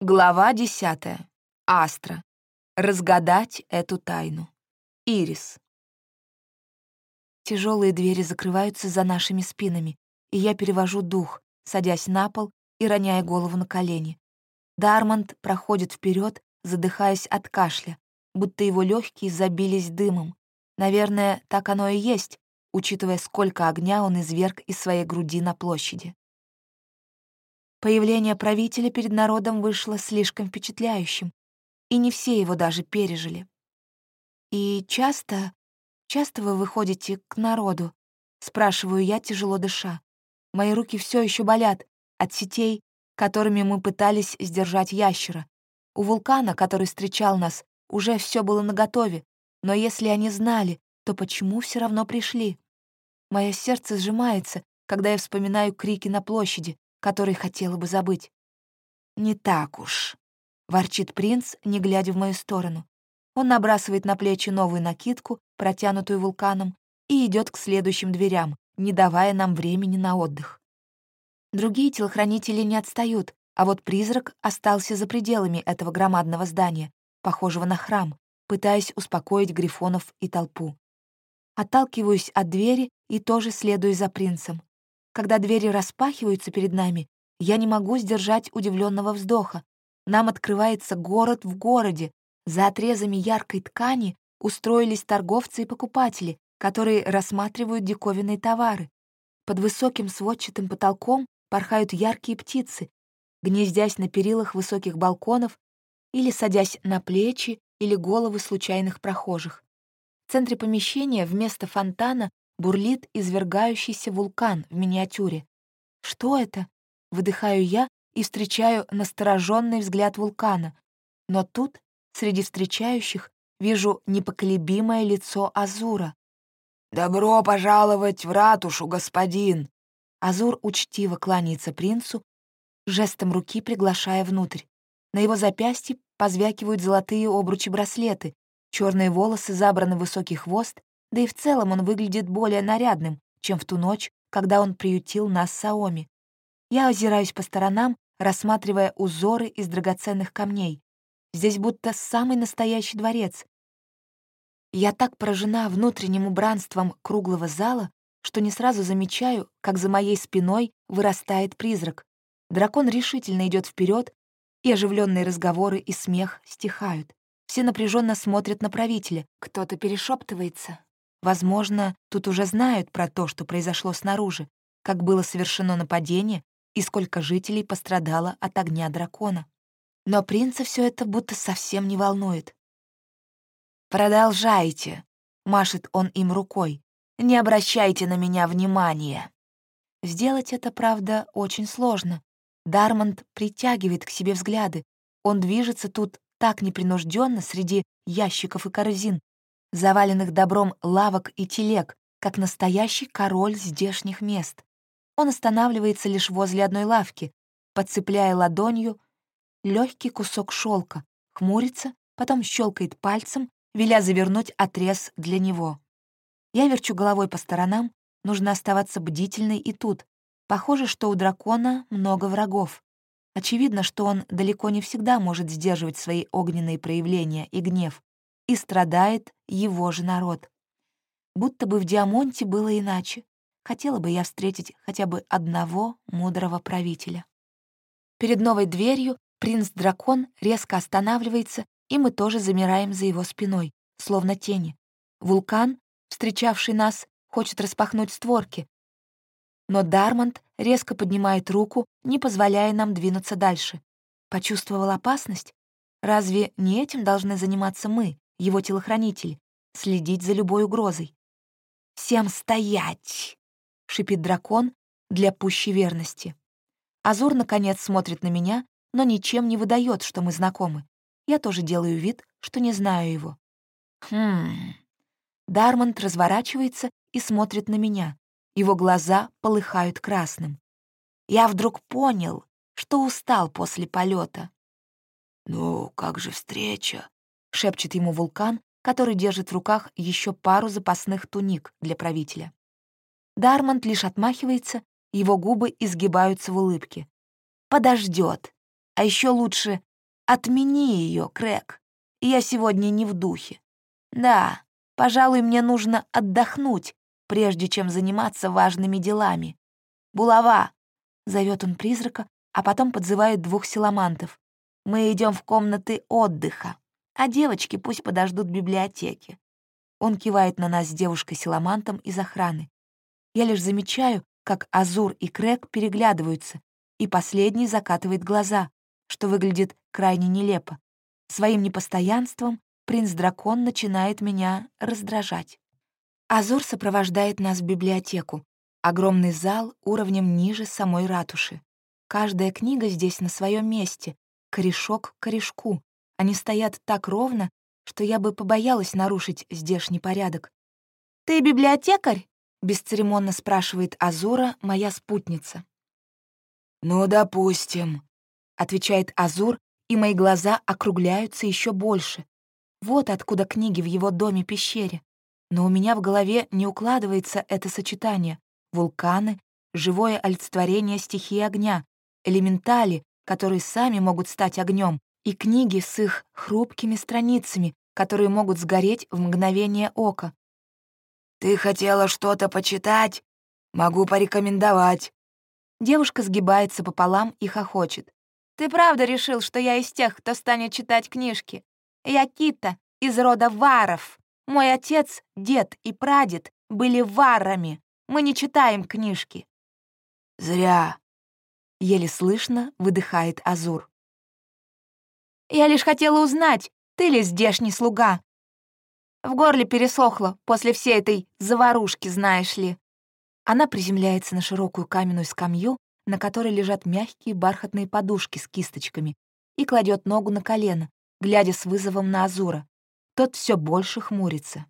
Глава десятая. Астра. Разгадать эту тайну. Ирис. Тяжелые двери закрываются за нашими спинами, и я перевожу дух, садясь на пол и роняя голову на колени. Дармонд проходит вперед, задыхаясь от кашля, будто его легкие забились дымом. Наверное, так оно и есть, учитывая, сколько огня он изверг из своей груди на площади. Появление правителя перед народом вышло слишком впечатляющим, и не все его даже пережили. «И часто, часто вы выходите к народу?» — спрашиваю я, тяжело дыша. Мои руки все еще болят от сетей, которыми мы пытались сдержать ящера. У вулкана, который встречал нас, уже все было наготове, но если они знали, то почему все равно пришли? Мое сердце сжимается, когда я вспоминаю крики на площади, который хотела бы забыть. «Не так уж», — ворчит принц, не глядя в мою сторону. Он набрасывает на плечи новую накидку, протянутую вулканом, и идет к следующим дверям, не давая нам времени на отдых. Другие телохранители не отстают, а вот призрак остался за пределами этого громадного здания, похожего на храм, пытаясь успокоить грифонов и толпу. Отталкиваюсь от двери и тоже следую за принцем. Когда двери распахиваются перед нами, я не могу сдержать удивленного вздоха. Нам открывается город в городе. За отрезами яркой ткани устроились торговцы и покупатели, которые рассматривают диковинные товары. Под высоким сводчатым потолком порхают яркие птицы, гнездясь на перилах высоких балконов или садясь на плечи или головы случайных прохожих. В центре помещения вместо фонтана бурлит извергающийся вулкан в миниатюре. Что это? Выдыхаю я и встречаю настороженный взгляд вулкана. Но тут, среди встречающих, вижу непоколебимое лицо Азура. «Добро пожаловать в ратушу, господин!» Азур учтиво кланяется принцу, жестом руки приглашая внутрь. На его запястье позвякивают золотые обручи-браслеты, черные волосы забраны в высокий хвост, да и в целом он выглядит более нарядным, чем в ту ночь, когда он приютил нас с Саоми. Я озираюсь по сторонам, рассматривая узоры из драгоценных камней. Здесь будто самый настоящий дворец. Я так поражена внутренним убранством круглого зала, что не сразу замечаю, как за моей спиной вырастает призрак. Дракон решительно идет вперед, и оживленные разговоры и смех стихают. Все напряженно смотрят на правителя, кто-то перешептывается. Возможно, тут уже знают про то, что произошло снаружи, как было совершено нападение и сколько жителей пострадало от огня дракона. Но принца все это будто совсем не волнует. «Продолжайте», — машет он им рукой, — «не обращайте на меня внимания». Сделать это, правда, очень сложно. Дармонд притягивает к себе взгляды. Он движется тут так непринужденно среди ящиков и корзин, заваленных добром лавок и телег, как настоящий король здешних мест. Он останавливается лишь возле одной лавки, подцепляя ладонью легкий кусок шелка, хмурится, потом щелкает пальцем, веля завернуть отрез для него. Я верчу головой по сторонам, нужно оставаться бдительной и тут. Похоже, что у дракона много врагов. Очевидно, что он далеко не всегда может сдерживать свои огненные проявления и гнев и страдает его же народ. Будто бы в Диамонте было иначе. Хотела бы я встретить хотя бы одного мудрого правителя. Перед новой дверью принц-дракон резко останавливается, и мы тоже замираем за его спиной, словно тени. Вулкан, встречавший нас, хочет распахнуть створки. Но Дармонд резко поднимает руку, не позволяя нам двинуться дальше. Почувствовал опасность? Разве не этим должны заниматься мы, его телохранитель, следить за любой угрозой. «Всем стоять!» — шипит дракон для пущей верности. Азур, наконец, смотрит на меня, но ничем не выдает, что мы знакомы. Я тоже делаю вид, что не знаю его. Хм. Дармонд разворачивается и смотрит на меня. Его глаза полыхают красным. Я вдруг понял, что устал после полета. «Ну, как же встреча?» — шепчет ему вулкан, который держит в руках еще пару запасных туник для правителя. Дармонд лишь отмахивается, его губы изгибаются в улыбке. Подождет, а еще лучше Отмени ее, Крэг. Я сегодня не в духе. Да, пожалуй, мне нужно отдохнуть, прежде чем заниматься важными делами. «Булава!» — зовет он призрака, а потом подзывает двух силамантов. «Мы идем в комнаты отдыха, а девочки пусть подождут в библиотеке». Он кивает на нас с девушкой-силамантом из охраны. Я лишь замечаю, как Азур и Крэг переглядываются, и последний закатывает глаза, что выглядит крайне нелепо. Своим непостоянством принц-дракон начинает меня раздражать. Азур сопровождает нас в библиотеку. Огромный зал уровнем ниже самой ратуши. Каждая книга здесь на своем месте, корешок к корешку. Они стоят так ровно, что я бы побоялась нарушить здешний порядок. «Ты библиотекарь?» — бесцеремонно спрашивает Азура, моя спутница. «Ну, допустим», — отвечает Азур, и мои глаза округляются еще больше. Вот откуда книги в его доме-пещере. Но у меня в голове не укладывается это сочетание. Вулканы, живое олицетворение стихии огня, элементали, которые сами могут стать огнем, и книги с их хрупкими страницами, которые могут сгореть в мгновение ока. «Ты хотела что-то почитать? Могу порекомендовать». Девушка сгибается пополам и хохочет. «Ты правда решил, что я из тех, кто станет читать книжки? Я Кита, из рода Варов. Мой отец, дед и прадед были варами. Мы не читаем книжки». «Зря», — еле слышно выдыхает Азур. «Я лишь хотела узнать, ты ли здешний слуга? В горле пересохло после всей этой заварушки, знаешь ли». Она приземляется на широкую каменную скамью, на которой лежат мягкие бархатные подушки с кисточками, и кладет ногу на колено, глядя с вызовом на Азура. Тот все больше хмурится.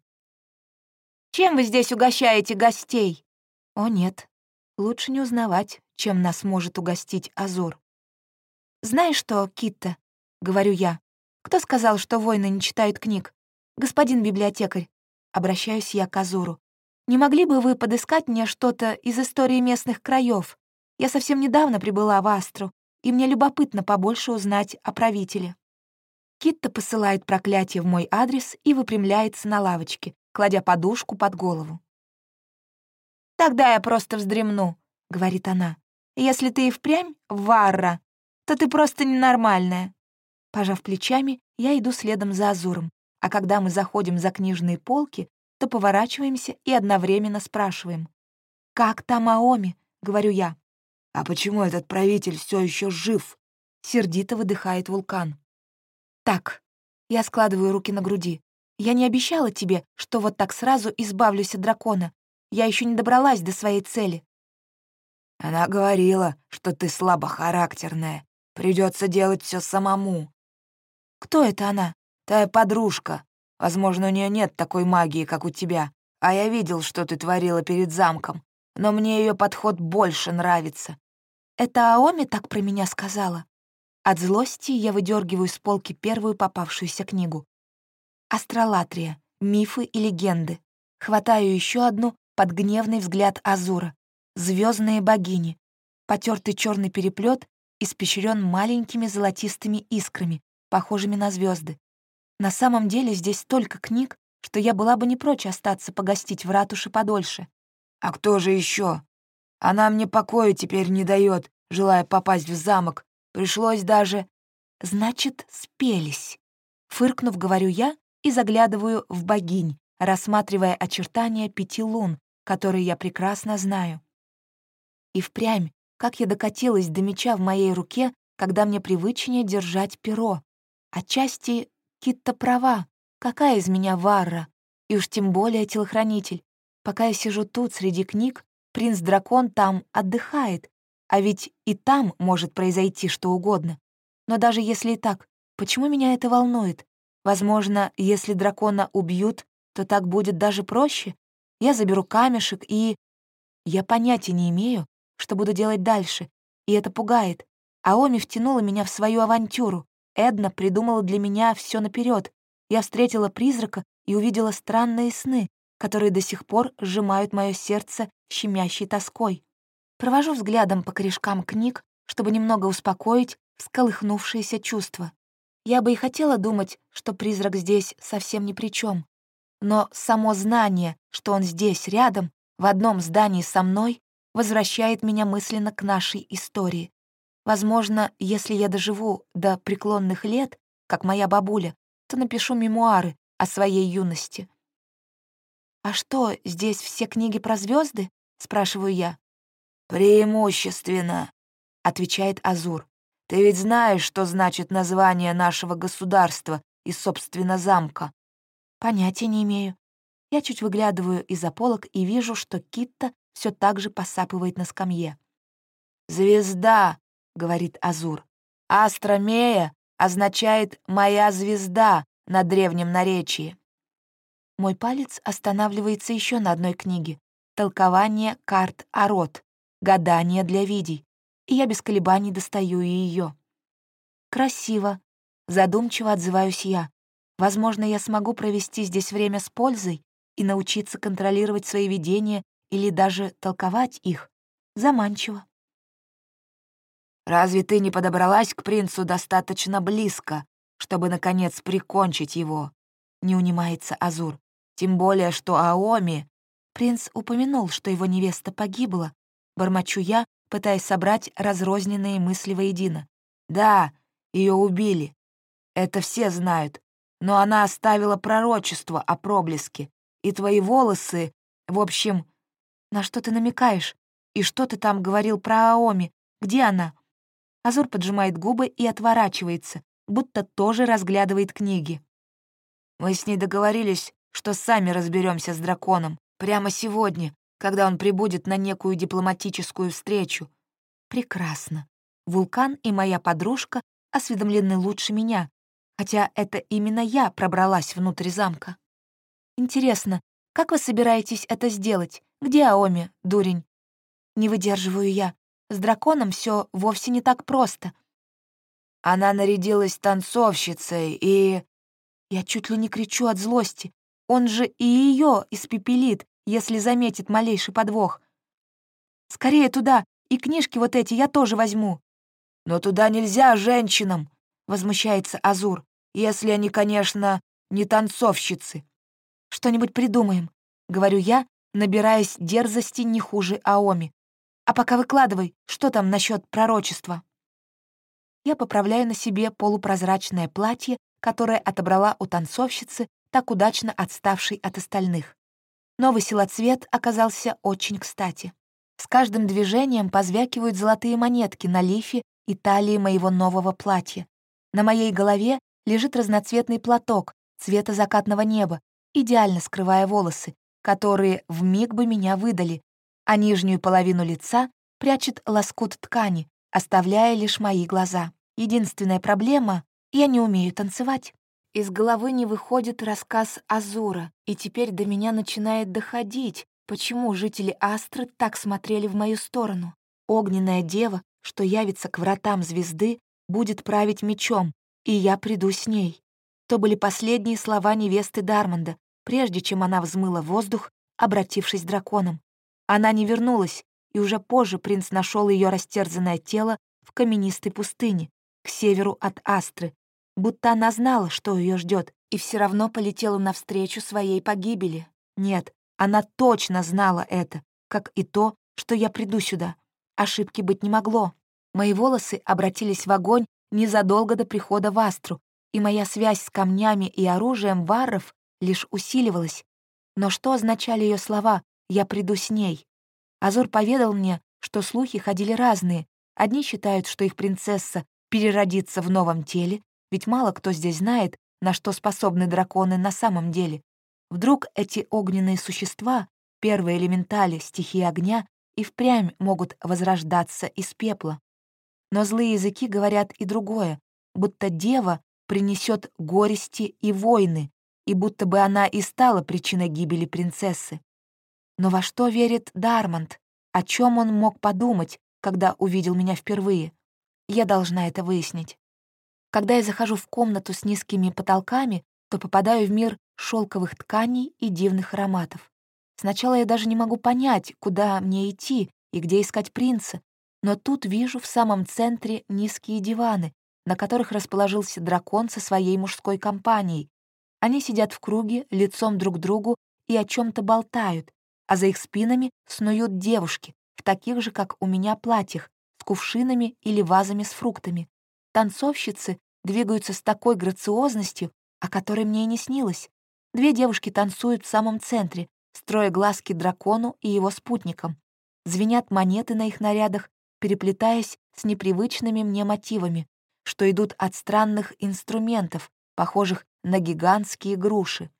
«Чем вы здесь угощаете гостей?» «О, нет. Лучше не узнавать, чем нас может угостить Азур». «Знаешь что, Китта?» — говорю я. «Кто сказал, что воины не читают книг? Господин библиотекарь». Обращаюсь я к Азуру. «Не могли бы вы подыскать мне что-то из истории местных краев? Я совсем недавно прибыла в Астру, и мне любопытно побольше узнать о правителе». Китта посылает проклятие в мой адрес и выпрямляется на лавочке, кладя подушку под голову. «Тогда я просто вздремну», — говорит она. «Если ты и впрямь варра, то ты просто ненормальная». Пожав плечами, я иду следом за Азуром, а когда мы заходим за книжные полки, то поворачиваемся и одновременно спрашиваем. «Как там Аоми?» — говорю я. «А почему этот правитель все еще жив?» — сердито выдыхает вулкан. «Так», — я складываю руки на груди, «я не обещала тебе, что вот так сразу избавлюсь от дракона. Я еще не добралась до своей цели». «Она говорила, что ты слабохарактерная. Придется делать все самому». «Кто это она?» «Твоя подружка. Возможно, у нее нет такой магии, как у тебя. А я видел, что ты творила перед замком. Но мне ее подход больше нравится». «Это Аоми так про меня сказала?» От злости я выдергиваю с полки первую попавшуюся книгу. «Астролатрия. Мифы и легенды». Хватаю еще одну под гневный взгляд Азура. Звездные богини. Потертый черный переплет испещрен маленькими золотистыми искрами, похожими на звезды. На самом деле здесь столько книг, что я была бы не прочь остаться погостить в ратуше подольше. «А кто же еще? Она мне покоя теперь не дает, желая попасть в замок, Пришлось даже... Значит, спелись. Фыркнув, говорю я и заглядываю в богинь, рассматривая очертания пяти лун, которые я прекрасно знаю. И впрямь, как я докатилась до меча в моей руке, когда мне привычнее держать перо. Отчасти Китта права. Какая из меня варра? И уж тем более телохранитель. Пока я сижу тут среди книг, принц-дракон там отдыхает, а ведь и там может произойти что угодно. Но даже если и так, почему меня это волнует? Возможно, если дракона убьют, то так будет даже проще. Я заберу камешек и... Я понятия не имею, что буду делать дальше, и это пугает. Аоми втянула меня в свою авантюру. Эдна придумала для меня все наперед. Я встретила призрака и увидела странные сны, которые до сих пор сжимают мое сердце щемящей тоской. Провожу взглядом по корешкам книг, чтобы немного успокоить всколыхнувшиеся чувства. Я бы и хотела думать, что призрак здесь совсем ни при чем. Но само знание, что он здесь, рядом, в одном здании со мной, возвращает меня мысленно к нашей истории. Возможно, если я доживу до преклонных лет, как моя бабуля, то напишу мемуары о своей юности. «А что, здесь все книги про звезды? спрашиваю я. «Преимущественно», — отвечает Азур. «Ты ведь знаешь, что значит название нашего государства и, собственно, замка?» «Понятия не имею. Я чуть выглядываю из-за полок и вижу, что Китта все так же посапывает на скамье. «Звезда», — говорит Азур. «Астромея означает «моя звезда» на древнем наречии». Мой палец останавливается еще на одной книге «Толкование карт Арот. Гадание для видей», и я без колебаний достаю ее. «Красиво», — задумчиво отзываюсь я. «Возможно, я смогу провести здесь время с пользой и научиться контролировать свои видения или даже толковать их. Заманчиво». «Разве ты не подобралась к принцу достаточно близко, чтобы, наконец, прикончить его?» — не унимается Азур. «Тем более, что Аоми...» Принц упомянул, что его невеста погибла. Бормочу я, пытаясь собрать разрозненные мысли воедино. «Да, ее убили. Это все знают. Но она оставила пророчество о проблеске. И твои волосы... В общем...» «На что ты намекаешь? И что ты там говорил про Аоми? Где она?» Азур поджимает губы и отворачивается, будто тоже разглядывает книги. «Мы с ней договорились, что сами разберемся с драконом прямо сегодня, когда он прибудет на некую дипломатическую встречу». «Прекрасно. Вулкан и моя подружка осведомлены лучше меня, хотя это именно я пробралась внутрь замка. Интересно, как вы собираетесь это сделать? Где Аоми, дурень?» Не выдерживаю я. С драконом все вовсе не так просто. Она нарядилась танцовщицей и... Я чуть ли не кричу от злости. Он же и ее испепелит, если заметит малейший подвох. Скорее туда, и книжки вот эти я тоже возьму. Но туда нельзя женщинам, возмущается Азур, если они, конечно, не танцовщицы. Что-нибудь придумаем, говорю я, набираясь дерзости не хуже Аоми. А пока выкладывай, что там насчет пророчества. Я поправляю на себе полупрозрачное платье, которое отобрала у танцовщицы, так удачно отставшей от остальных. Новый силоцвет оказался очень кстати. С каждым движением позвякивают золотые монетки на лифе и талии моего нового платья. На моей голове лежит разноцветный платок цвета закатного неба, идеально скрывая волосы, которые в миг бы меня выдали, а нижнюю половину лица прячет лоскут ткани, оставляя лишь мои глаза. Единственная проблема — я не умею танцевать. Из головы не выходит рассказ Азура, и теперь до меня начинает доходить, почему жители Астры так смотрели в мою сторону. Огненная дева, что явится к вратам звезды, будет править мечом, и я приду с ней. То были последние слова невесты Дармонда, прежде чем она взмыла воздух, обратившись драконом. Она не вернулась, и уже позже принц нашел ее растерзанное тело в каменистой пустыне, к северу от Астры, будто она знала, что ее ждет, и все равно полетела навстречу своей погибели. Нет, она точно знала это, как и то, что я приду сюда. Ошибки быть не могло. Мои волосы обратились в огонь незадолго до прихода в Астру, и моя связь с камнями и оружием варров лишь усиливалась. Но что означали ее слова «я приду с ней»? Азур поведал мне, что слухи ходили разные. Одни считают, что их принцесса переродится в новом теле, ведь мало кто здесь знает, на что способны драконы на самом деле. Вдруг эти огненные существа, первые элементали стихии огня, и впрямь могут возрождаться из пепла. Но злые языки говорят и другое, будто дева принесет горести и войны, и будто бы она и стала причиной гибели принцессы. Но во что верит Дармонд? О чем он мог подумать, когда увидел меня впервые? Я должна это выяснить. Когда я захожу в комнату с низкими потолками, то попадаю в мир шелковых тканей и дивных ароматов. Сначала я даже не могу понять, куда мне идти и где искать принца, но тут вижу в самом центре низкие диваны, на которых расположился дракон со своей мужской компанией. Они сидят в круге, лицом друг к другу и о чем то болтают, а за их спинами снуют девушки в таких же, как у меня, платьях, с кувшинами или вазами с фруктами. Танцовщицы двигаются с такой грациозностью, о которой мне и не снилось. Две девушки танцуют в самом центре, строя глазки дракону и его спутникам. Звенят монеты на их нарядах, переплетаясь с непривычными мне мотивами, что идут от странных инструментов, похожих на гигантские груши.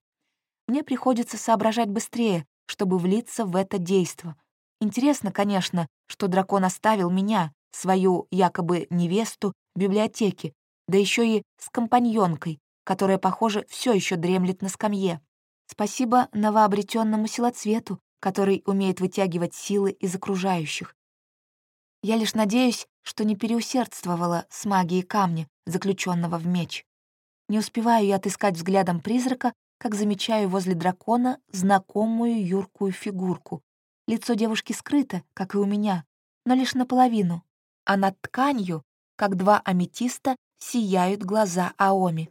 Мне приходится соображать быстрее, чтобы влиться в это действо. Интересно, конечно, что дракон оставил меня, свою якобы невесту, в библиотеке, да еще и с компаньонкой, которая, похоже, все еще дремлет на скамье. Спасибо новообретенному силоцвету, который умеет вытягивать силы из окружающих. Я лишь надеюсь, что не переусердствовала с магией камня, заключенного в меч. Не успеваю я отыскать взглядом призрака, как замечаю возле дракона знакомую юркую фигурку. Лицо девушки скрыто, как и у меня, но лишь наполовину, а над тканью, как два аметиста, сияют глаза Аоми.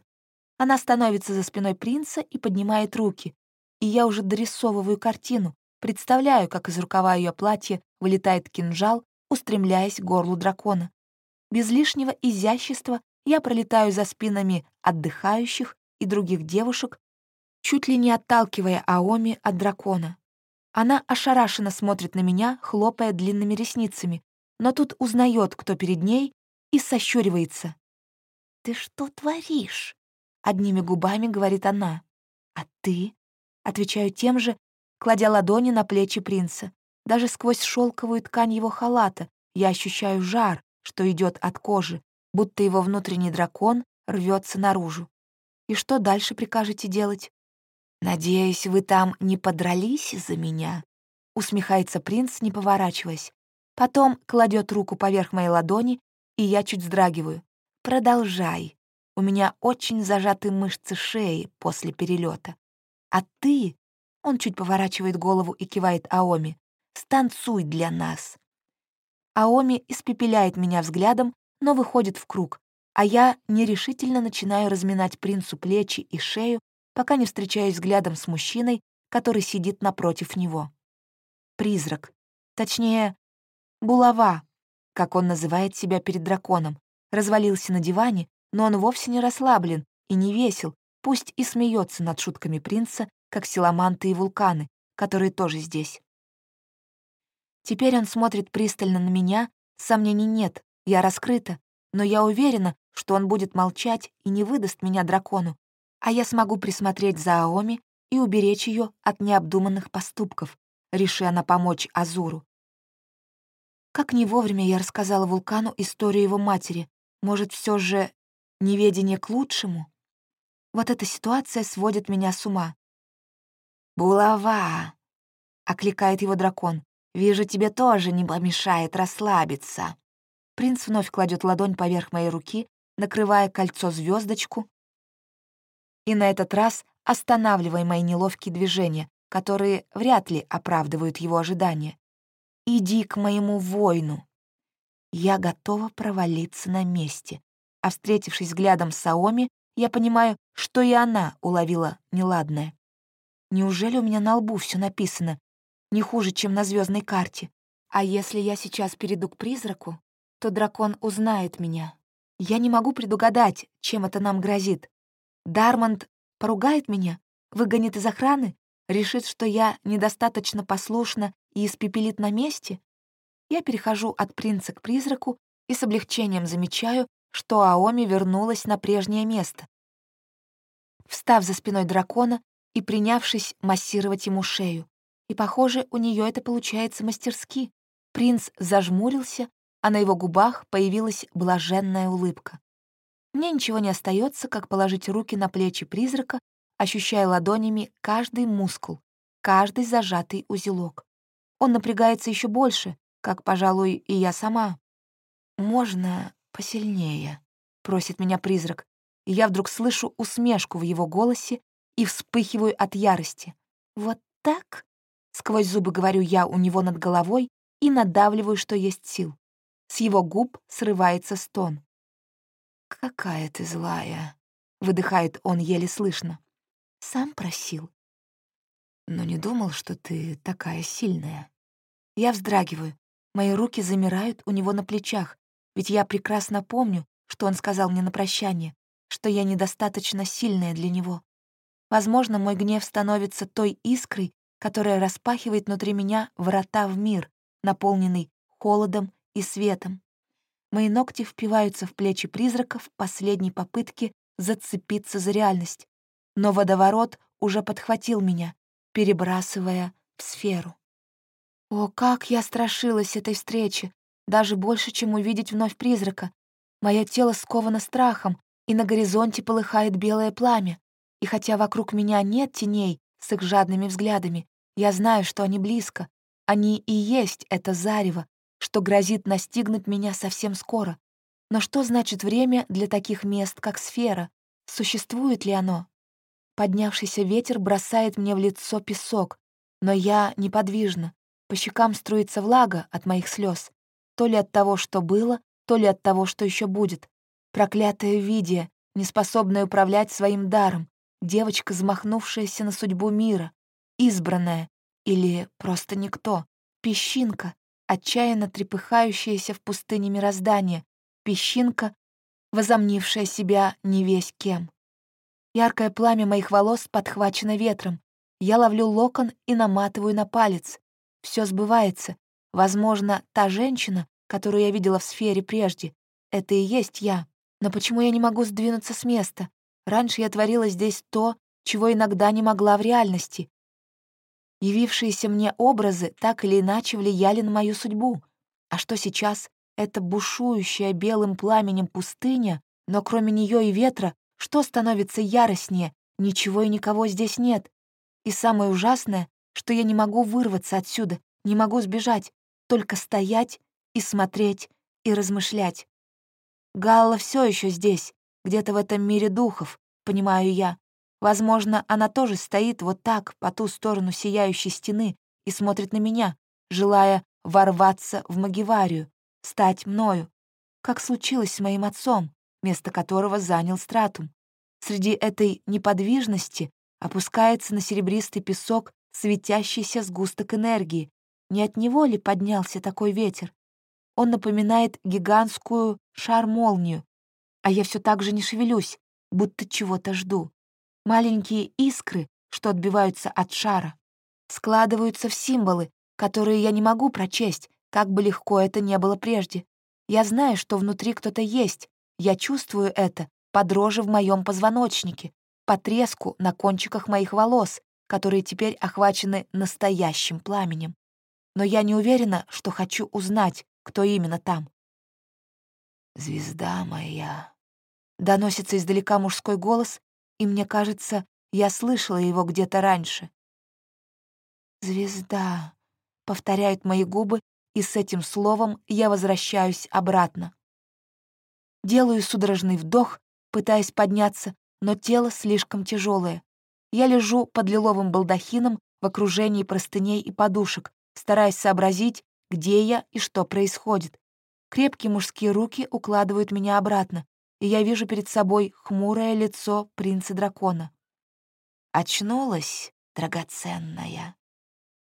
Она становится за спиной принца и поднимает руки, и я уже дорисовываю картину, представляю, как из рукава ее платья вылетает кинжал, устремляясь к горлу дракона. Без лишнего изящества я пролетаю за спинами отдыхающих и других девушек, чуть ли не отталкивая Аоми от дракона. Она ошарашенно смотрит на меня, хлопая длинными ресницами, но тут узнает, кто перед ней, и сощуривается. «Ты что творишь?» — одними губами говорит она. «А ты?» — отвечаю тем же, кладя ладони на плечи принца. Даже сквозь шелковую ткань его халата я ощущаю жар, что идет от кожи, будто его внутренний дракон рвется наружу. И что дальше прикажете делать? «Надеюсь, вы там не подрались из-за меня?» — усмехается принц, не поворачиваясь. Потом кладет руку поверх моей ладони, и я чуть вздрагиваю. «Продолжай. У меня очень зажаты мышцы шеи после перелета. А ты...» — он чуть поворачивает голову и кивает Аоми. Станцуй для нас». Аоми испепеляет меня взглядом, но выходит в круг, а я нерешительно начинаю разминать принцу плечи и шею, пока не встречаюсь взглядом с мужчиной, который сидит напротив него. Призрак. Точнее, булава, как он называет себя перед драконом, развалился на диване, но он вовсе не расслаблен и не весел, пусть и смеется над шутками принца, как силаманты и вулканы, которые тоже здесь. Теперь он смотрит пристально на меня, сомнений нет, я раскрыта, но я уверена, что он будет молчать и не выдаст меня дракону, а я смогу присмотреть за Аоми и уберечь ее от необдуманных поступков, реши она помочь Азуру. Как не вовремя я рассказала вулкану историю его матери. Может, все же неведение к лучшему? Вот эта ситуация сводит меня с ума. «Булава!» — окликает его дракон. Вижу, тебе тоже не помешает расслабиться». Принц вновь кладет ладонь поверх моей руки, накрывая кольцо звездочку, и на этот раз останавливая мои неловкие движения, которые вряд ли оправдывают его ожидания. «Иди к моему воину». Я готова провалиться на месте, а встретившись взглядом с Саоми, я понимаю, что и она уловила неладное. Неужели у меня на лбу все написано не хуже, чем на звездной карте. А если я сейчас перейду к призраку, то дракон узнает меня. Я не могу предугадать, чем это нам грозит. Дармонд поругает меня, выгонит из охраны, решит, что я недостаточно послушна и испепелит на месте. Я перехожу от принца к призраку и с облегчением замечаю, что Аоми вернулась на прежнее место. Встав за спиной дракона и принявшись массировать ему шею, и, похоже, у нее это получается мастерски. Принц зажмурился, а на его губах появилась блаженная улыбка. Мне ничего не остается, как положить руки на плечи призрака, ощущая ладонями каждый мускул, каждый зажатый узелок. Он напрягается еще больше, как, пожалуй, и я сама. «Можно посильнее», — просит меня призрак, я вдруг слышу усмешку в его голосе и вспыхиваю от ярости. «Вот так?» Сквозь зубы говорю я у него над головой и надавливаю, что есть сил. С его губ срывается стон. «Какая ты злая!» — выдыхает он еле слышно. «Сам просил». «Но не думал, что ты такая сильная». Я вздрагиваю. Мои руки замирают у него на плечах, ведь я прекрасно помню, что он сказал мне на прощание, что я недостаточно сильная для него. Возможно, мой гнев становится той искрой, которая распахивает внутри меня врата в мир, наполненный холодом и светом. Мои ногти впиваются в плечи призрака в последней попытке зацепиться за реальность. Но водоворот уже подхватил меня, перебрасывая в сферу. О, как я страшилась этой встречи, даже больше, чем увидеть вновь призрака. Мое тело сковано страхом, и на горизонте полыхает белое пламя. И хотя вокруг меня нет теней с их жадными взглядами, я знаю, что они близко. Они и есть это зарево, что грозит настигнуть меня совсем скоро. Но что значит время для таких мест, как сфера? Существует ли оно? Поднявшийся ветер бросает мне в лицо песок, но я неподвижна. По щекам струится влага от моих слез, то ли от того, что было, то ли от того, что еще будет. Проклятая Видия, неспособная управлять своим даром, девочка, замахнувшаяся на судьбу мира, избранная или просто никто, песчинка, отчаянно трепыхающаяся в пустыне мироздания, песчинка, возомнившая себя не весь кем. Яркое пламя моих волос подхвачено ветром. Я ловлю локон и наматываю на палец. Все сбывается. Возможно, та женщина, которую я видела в сфере прежде, это и есть я. Но почему я не могу сдвинуться с места? Раньше я творила здесь то, чего иногда не могла в реальности. Явившиеся мне образы так или иначе влияли на мою судьбу. А что сейчас? Это бушующая белым пламенем пустыня, но кроме нее и ветра, что становится яростнее? Ничего и никого здесь нет. И самое ужасное, что я не могу вырваться отсюда, не могу сбежать, только стоять и смотреть и размышлять. Галла все еще здесь, где-то в этом мире духов, понимаю я, Возможно, она тоже стоит вот так, по ту сторону сияющей стены, и смотрит на меня, желая ворваться в Магиварию, стать мною, как случилось с моим отцом, место которого занял стратум. Среди этой неподвижности опускается на серебристый песок светящийся сгусток энергии. Не от него ли поднялся такой ветер? Он напоминает гигантскую шар-молнию, а я все так же не шевелюсь, будто чего-то жду. Маленькие искры, что отбиваются от шара, складываются в символы, которые я не могу прочесть, как бы легко это не было прежде. Я знаю, что внутри кто-то есть, я чувствую это по в моем позвоночнике, по треску на кончиках моих волос, которые теперь охвачены настоящим пламенем. Но я не уверена, что хочу узнать, кто именно там. «Звезда моя», — доносится издалека мужской голос, и мне кажется, я слышала его где-то раньше. «Звезда», — повторяют мои губы, и с этим словом я возвращаюсь обратно. Делаю судорожный вдох, пытаясь подняться, но тело слишком тяжелое. Я лежу под лиловым балдахином в окружении простыней и подушек, стараясь сообразить, где я и что происходит. Крепкие мужские руки укладывают меня обратно, и я вижу перед собой хмурое лицо принца-дракона. Очнулась, драгоценная.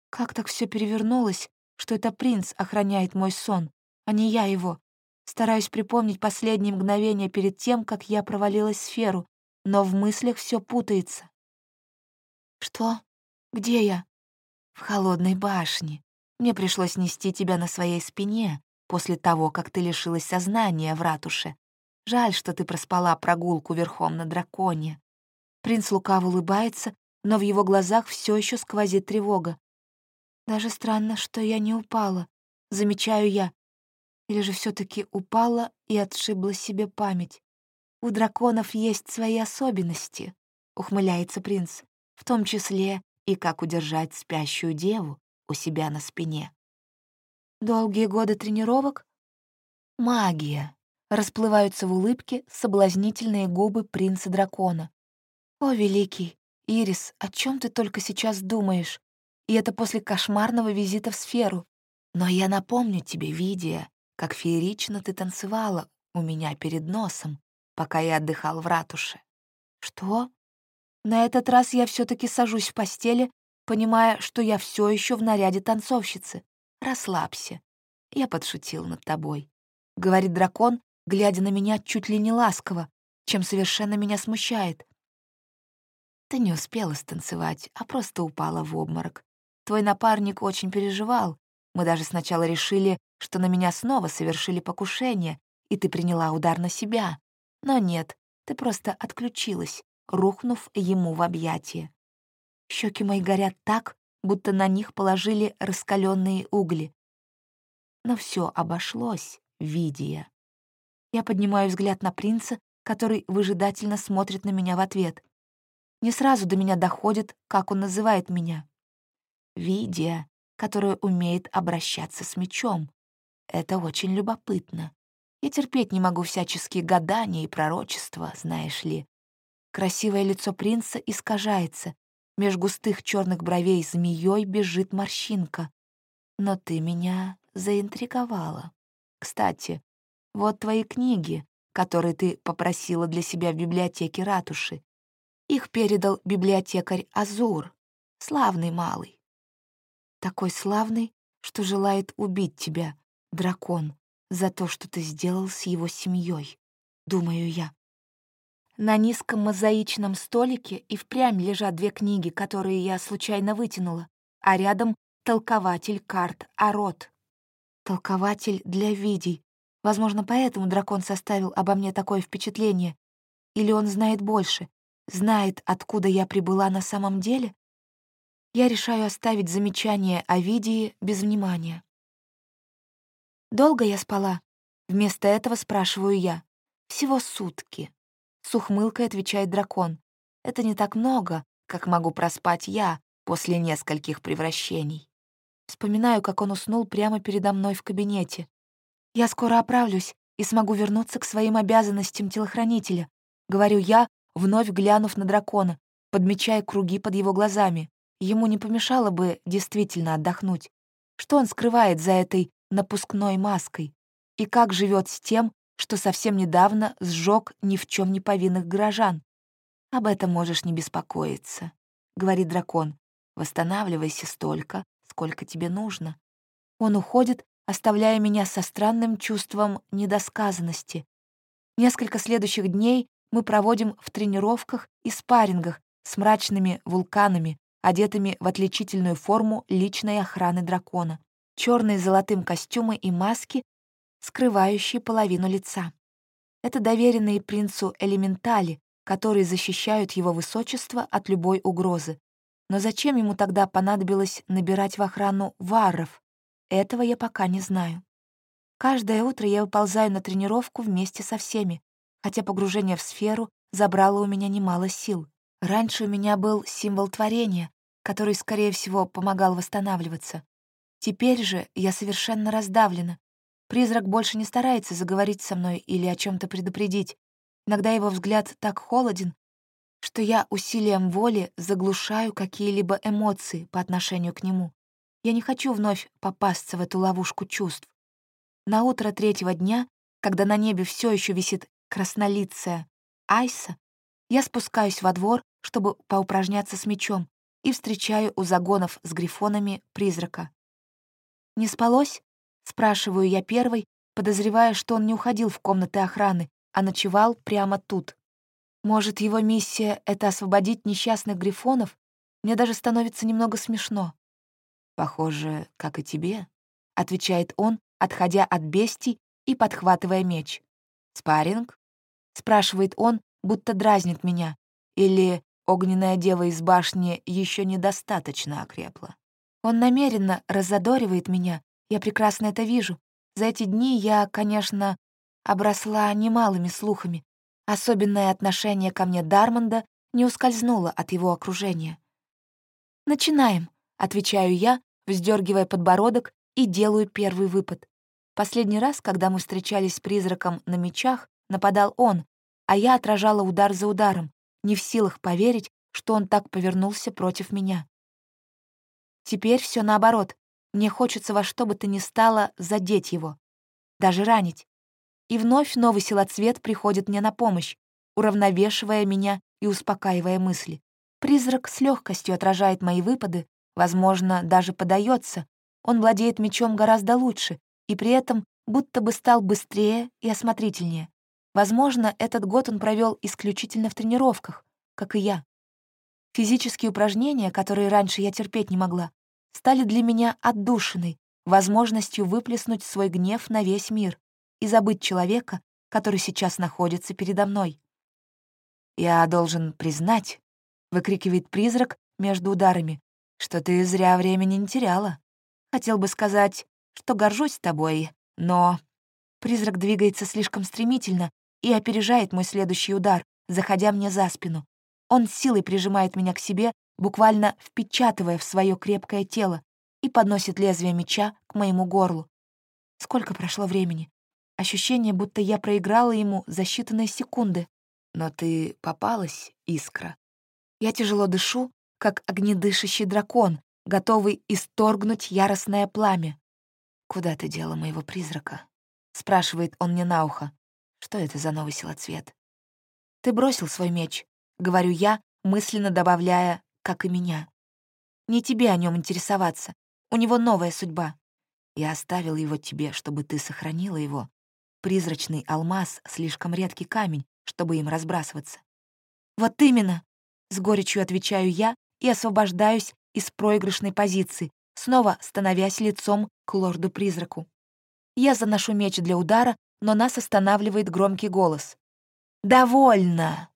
Как так все перевернулось, что это принц охраняет мой сон, а не я его? Стараюсь припомнить последние мгновения перед тем, как я провалилась в сферу, но в мыслях все путается. «Что? Где я?» «В холодной башне. Мне пришлось нести тебя на своей спине после того, как ты лишилась сознания в ратуше. Жаль, что ты проспала прогулку верхом на драконе». Принц лукаво улыбается, но в его глазах все еще сквозит тревога. «Даже странно, что я не упала», — замечаю я. Или же все таки упала и отшибла себе память. «У драконов есть свои особенности», — ухмыляется принц, «в том числе и как удержать спящую деву у себя на спине». «Долгие годы тренировок?» «Магия», расплываются в улыбке соблазнительные губы принца-дракона. «О, великий! Ирис, о чем ты только сейчас думаешь? И это после кошмарного визита в сферу. Но я напомню тебе, Видия, как феерично ты танцевала у меня перед носом, пока я отдыхал в ратуше. Что? На этот раз я все таки сажусь в постели, понимая, что я все еще в наряде танцовщицы. Расслабься. Я подшутил над тобой. Говорит дракон, глядя на меня чуть ли не ласково, чем совершенно меня смущает. Ты не успела станцевать, а просто упала в обморок. Твой напарник очень переживал. Мы даже сначала решили, что на меня снова совершили покушение, и ты приняла удар на себя. Но нет, ты просто отключилась, рухнув ему в объятия. Щеки мои горят так, будто на них положили раскаленные угли. Но все обошлось, Видия. Я поднимаю взгляд на принца, который выжидательно смотрит на меня в ответ. Не сразу до меня доходит, как он называет меня. Видия, которая умеет обращаться с мечом. Это очень любопытно. Я терпеть не могу всяческие гадания и пророчества, знаешь ли. Красивое лицо принца искажается. Меж густых черных бровей змеей бежит морщинка. Но ты меня заинтриговала. Кстати, вот твои книги, которые ты попросила для себя в библиотеке ратуши. Их передал библиотекарь Азур, славный малый. Такой славный, что желает убить тебя, дракон, за то, что ты сделал с его семьей, думаю я. На низком мозаичном столике и впрямь лежат две книги, которые я случайно вытянула, а рядом — толкователь карт Арот. Толкователь для видей. Возможно, поэтому дракон составил обо мне такое впечатление. Или он знает больше, знает, откуда я прибыла на самом деле? Я решаю оставить замечание о Видии без внимания. Долго я спала? Вместо этого спрашиваю я. Всего сутки. С ухмылкой отвечает дракон. Это не так много, как могу проспать я после нескольких превращений. Вспоминаю, как он уснул прямо передо мной в кабинете. Я скоро оправлюсь и смогу вернуться к своим обязанностям телохранителя, говорю я, вновь глянув на дракона, подмечая круги под его глазами. Ему не помешало бы действительно отдохнуть. Что он скрывает за этой напускной маской? И как живет с тем, что совсем недавно сжег ни в чем не повинных горожан? Об этом можешь не беспокоиться, — говорит дракон. Восстанавливайся столько, сколько тебе нужно. Он уходит, оставляя меня со странным чувством недосказанности. Несколько следующих дней мы проводим в тренировках и спаррингах с мрачными вулканами, одетыми в отличительную форму личной охраны дракона, черные золотым костюмы и маски, скрывающие половину лица. Это доверенные принцу элементали, которые защищают его высочество от любой угрозы. Но зачем ему тогда понадобилось набирать в охрану варров? Этого я пока не знаю. Каждое утро я выползаю на тренировку вместе со всеми, хотя погружение в сферу забрало у меня немало сил. Раньше у меня был символ творения, который, скорее всего, помогал восстанавливаться. Теперь же я совершенно раздавлена. Призрак больше не старается заговорить со мной или о чем то предупредить. Иногда его взгляд так холоден, что я усилием воли заглушаю какие-либо эмоции по отношению к нему. Я не хочу вновь попасться в эту ловушку чувств. На утро третьего дня, когда на небе все еще висит краснолицая Айса, я спускаюсь во двор, чтобы поупражняться с мечом, и встречаю у загонов с грифонами призрака. «Не спалось?» — спрашиваю я первой, подозревая, что он не уходил в комнаты охраны, а ночевал прямо тут. Может, его миссия — это освободить несчастных грифонов? Мне даже становится немного смешно. «Похоже, как и тебе», — отвечает он, отходя от бестий и подхватывая меч. «Спарринг?» — спрашивает он, будто дразнит меня. Или огненная дева из башни еще недостаточно окрепла. Он намеренно разодоривает меня, я прекрасно это вижу. За эти дни я, конечно, обросла немалыми слухами. Особенное отношение ко мне Дармонда не ускользнуло от его окружения. «Начинаем», — отвечаю я, вздергивая подбородок и делаю первый выпад. Последний раз, когда мы встречались с призраком на мечах, нападал он, а я отражала удар за ударом, не в силах поверить, что он так повернулся против меня. Теперь все наоборот. Мне хочется во что бы то ни стало задеть его, даже ранить. И вновь новый силоцвет приходит мне на помощь, уравновешивая меня и успокаивая мысли. Призрак с легкостью отражает мои выпады, возможно, даже подается. Он владеет мечом гораздо лучше и при этом будто бы стал быстрее и осмотрительнее. Возможно, этот год он провел исключительно в тренировках, как и я. Физические упражнения, которые раньше я терпеть не могла, стали для меня отдушиной, возможностью выплеснуть свой гнев на весь мир и забыть человека, который сейчас находится передо мной. «Я должен признать», — выкрикивает призрак между ударами, «что ты зря времени не теряла. Хотел бы сказать, что горжусь тобой, но...» Призрак двигается слишком стремительно и опережает мой следующий удар, заходя мне за спину. Он силой прижимает меня к себе, буквально впечатывая в свое крепкое тело, и подносит лезвие меча к моему горлу. Сколько прошло времени? Ощущение, будто я проиграла ему за считанные секунды. Но ты попалась, искра. Я тяжело дышу, как огнедышащий дракон, готовый исторгнуть яростное пламя. «Куда ты дела моего призрака?» — спрашивает он мне на ухо. «Что это за новый силоцвет?» «Ты бросил свой меч», — говорю я, мысленно добавляя, как и меня. «Не тебе о нем интересоваться. У него новая судьба. Я оставил его тебе, чтобы ты сохранила его. Призрачный алмаз — слишком редкий камень, чтобы им разбрасываться. «Вот именно!» — с горечью отвечаю я и освобождаюсь из проигрышной позиции, снова становясь лицом к лорду-призраку. Я заношу меч для удара, но нас останавливает громкий голос. «Довольно!»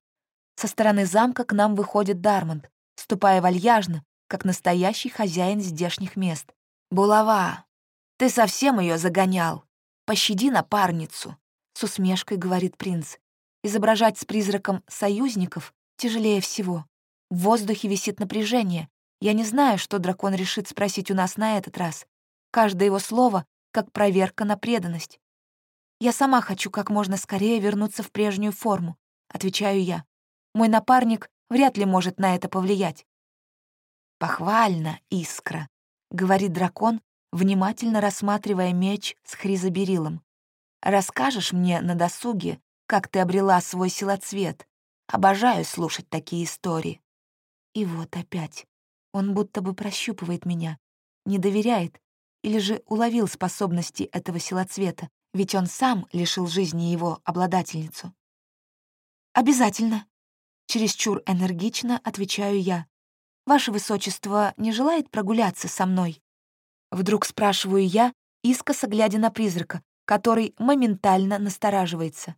Со стороны замка к нам выходит Дармонд, ступая вальяжно, как настоящий хозяин здешних мест. «Булава, ты совсем ее загонял? Пощади напарницу!» С усмешкой говорит принц. Изображать с призраком союзников тяжелее всего. В воздухе висит напряжение. Я не знаю, что дракон решит спросить у нас на этот раз. Каждое его слово — как проверка на преданность. «Я сама хочу как можно скорее вернуться в прежнюю форму», — отвечаю я. «Мой напарник вряд ли может на это повлиять». «Похвально, искра», — говорит дракон, внимательно рассматривая меч с хризоберилом. «Расскажешь мне на досуге, как ты обрела свой силоцвет. Обожаю слушать такие истории. И вот опять. Он будто бы прощупывает меня, не доверяет или же уловил способности этого силоцвета, ведь он сам лишил жизни его обладательницу. «Обязательно», — чересчур энергично отвечаю я. «Ваше Высочество не желает прогуляться со мной?» Вдруг спрашиваю я, искоса глядя на призрака, который моментально настораживается.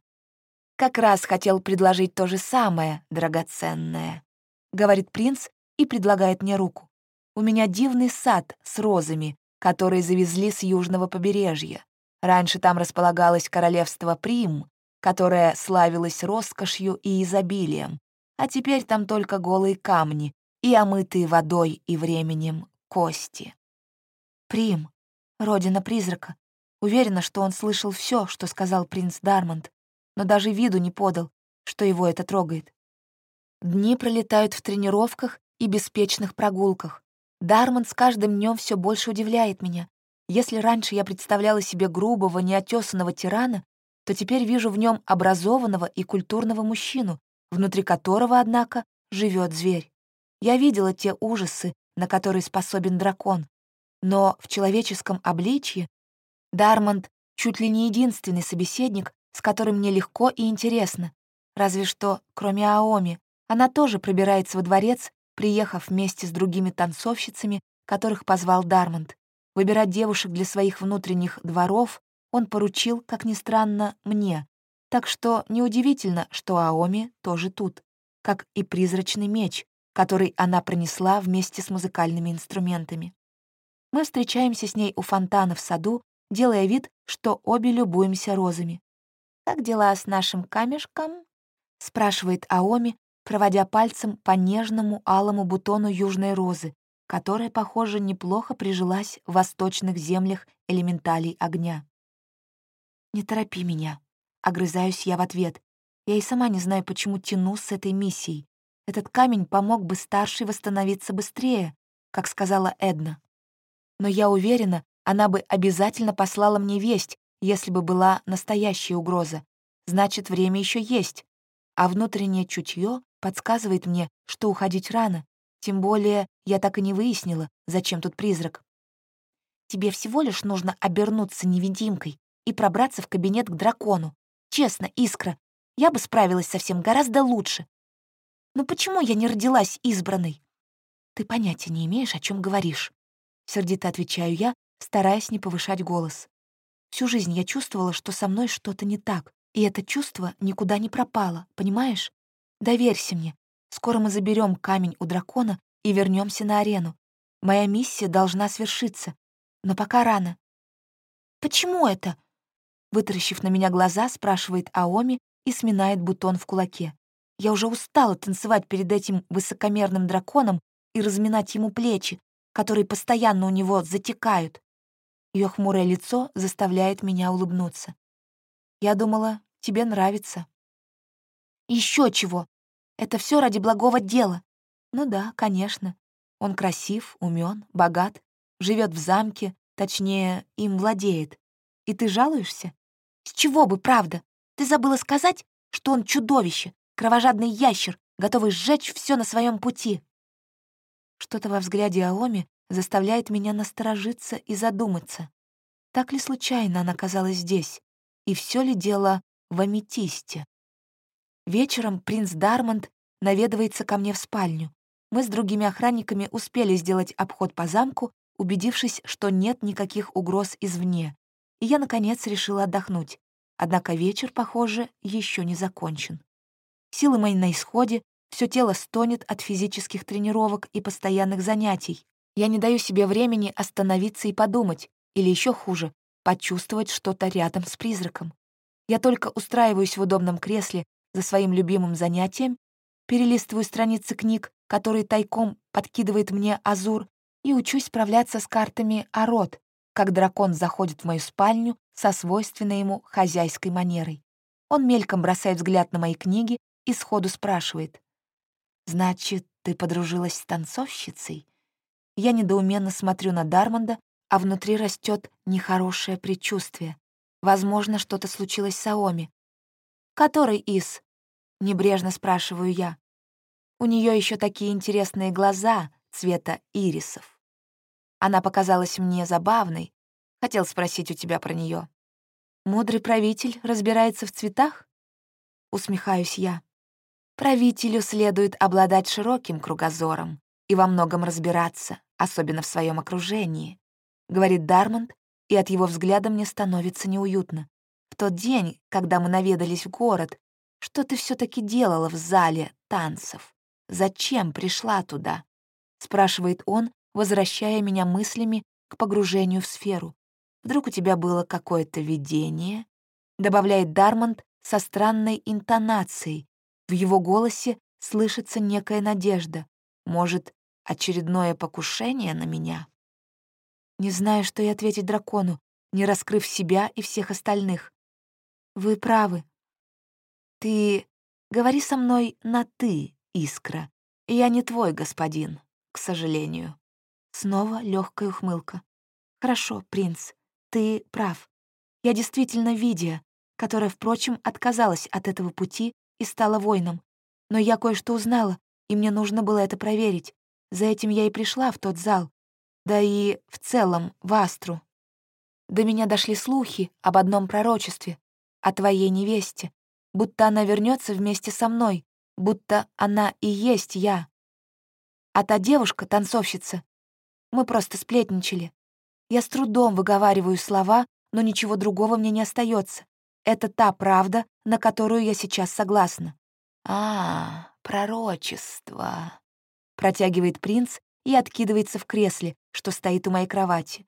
«Как раз хотел предложить то же самое, драгоценное», — говорит принц и предлагает мне руку. «У меня дивный сад с розами, которые завезли с южного побережья. Раньше там располагалось королевство Прим, которое славилось роскошью и изобилием, а теперь там только голые камни и омытые водой и временем кости. Прим, родина призрака. Уверена, что он слышал все, что сказал принц Дармонд, но даже виду не подал, что его это трогает. Дни пролетают в тренировках и беспечных прогулках. Дарман с каждым днем все больше удивляет меня. Если раньше я представляла себе грубого, неотесанного тирана, то теперь вижу в нем образованного и культурного мужчину, внутри которого, однако, живет зверь. Я видела те ужасы, на которые способен дракон, но в человеческом обличье Дармонд чуть ли не единственный собеседник, с которым мне легко и интересно. Разве что, кроме Аоми, она тоже пробирается во дворец, приехав вместе с другими танцовщицами, которых позвал Дармонд. Выбирать девушек для своих внутренних дворов он поручил, как ни странно, мне. Так что неудивительно, что Аоми тоже тут, как и призрачный меч, который она пронесла вместе с музыкальными инструментами. Мы встречаемся с ней у фонтана в саду, делая вид, что обе любуемся розами. «Как дела с нашим камешком?» — спрашивает Аоми, проводя пальцем по нежному алому бутону южной розы, которая, похоже, неплохо прижилась в восточных землях элементалей огня. «Не торопи меня», — огрызаюсь я в ответ. Я и сама не знаю, почему тяну с этой миссией. Этот камень помог бы старшей восстановиться быстрее, как сказала Эдна. Но я уверена, она бы обязательно послала мне весть, если бы была настоящая угроза. Значит, время еще есть. А внутреннее чутье подсказывает мне, что уходить рано. Тем более я так и не выяснила, зачем тут призрак. Тебе всего лишь нужно обернуться невидимкой и пробраться в кабинет к дракону. Честно, Искра, я бы справилась совсем гораздо лучше. Но почему я не родилась избранной? Ты понятия не имеешь, о чем говоришь. Сердито отвечаю я, стараясь не повышать голос. Всю жизнь я чувствовала, что со мной что-то не так, и это чувство никуда не пропало, понимаешь? Доверься мне. Скоро мы заберем камень у дракона и вернемся на арену. Моя миссия должна свершиться, но пока рано. Почему это? Вытаращив на меня глаза, спрашивает Аоми и сминает бутон в кулаке. Я уже устала танцевать перед этим высокомерным драконом и разминать ему плечи, которые постоянно у него затекают. Ее хмурое лицо заставляет меня улыбнуться. Я думала, тебе нравится. Еще чего? Это все ради благого дела. Ну да, конечно. Он красив, умен, богат, живет в замке, точнее, им владеет. И ты жалуешься? С чего бы, правда? Ты забыла сказать, что он чудовище, кровожадный ящер, готовый сжечь все на своем пути. Что-то во взгляде Аоми заставляет меня насторожиться и задуматься. Так ли случайно она оказалась здесь? И все ли дело в аметисте? Вечером принц Дармонд наведывается ко мне в спальню. Мы с другими охранниками успели сделать обход по замку, убедившись, что нет никаких угроз извне. И я, наконец, решила отдохнуть. Однако вечер, похоже, еще не закончен. Силы мои на исходе, все тело стонет от физических тренировок и постоянных занятий. Я не даю себе времени остановиться и подумать, или еще хуже, почувствовать что-то рядом с призраком. Я только устраиваюсь в удобном кресле за своим любимым занятием, перелистываю страницы книг, которые тайком подкидывает мне Азур, и учусь справляться с картами Арот, как дракон заходит в мою спальню со свойственной ему хозяйской манерой. Он мельком бросает взгляд на мои книги и сходу спрашивает. «Значит, ты подружилась с танцовщицей?» Я недоуменно смотрю на Дармонда, а внутри растет нехорошее предчувствие. Возможно, что-то случилось с Аоми. «Который из?» — небрежно спрашиваю я. У нее еще такие интересные глаза цвета ирисов. Она показалась мне забавной. Хотел спросить у тебя про нее. «Мудрый правитель разбирается в цветах?» Усмехаюсь я. Правителю следует обладать широким кругозором и во многом разбираться, особенно в своем окружении, говорит Дармонд, и от его взгляда мне становится неуютно. Тот день, когда мы наведались в город, что ты все таки делала в зале танцев? Зачем пришла туда? спрашивает он, возвращая меня мыслями к погружению в сферу. Вдруг у тебя было какое-то видение? добавляет Дармонд со странной интонацией, в его голосе слышится некая надежда. Может, очередное покушение на меня? Не знаю, что и ответить дракону, не раскрыв себя и всех остальных. Вы правы. Ты говори со мной на «ты», Искра. Я не твой господин, к сожалению. Снова легкая ухмылка. Хорошо, принц, ты прав. Я действительно Видия, которая, впрочем, отказалась от этого пути и стала воином. Но я кое-что узнала, и мне нужно было это проверить. За этим я и пришла в тот зал. Да и в целом в Астру. До меня дошли слухи об одном пророчестве, о твоей невесте, будто она вернется вместе со мной, будто она и есть я. А та девушка, танцовщица, мы просто сплетничали. Я с трудом выговариваю слова, но ничего другого мне не остается. Это та правда, на которую я сейчас согласна. «А, пророчество», — протягивает принц и откидывается в кресле, что стоит у моей кровати.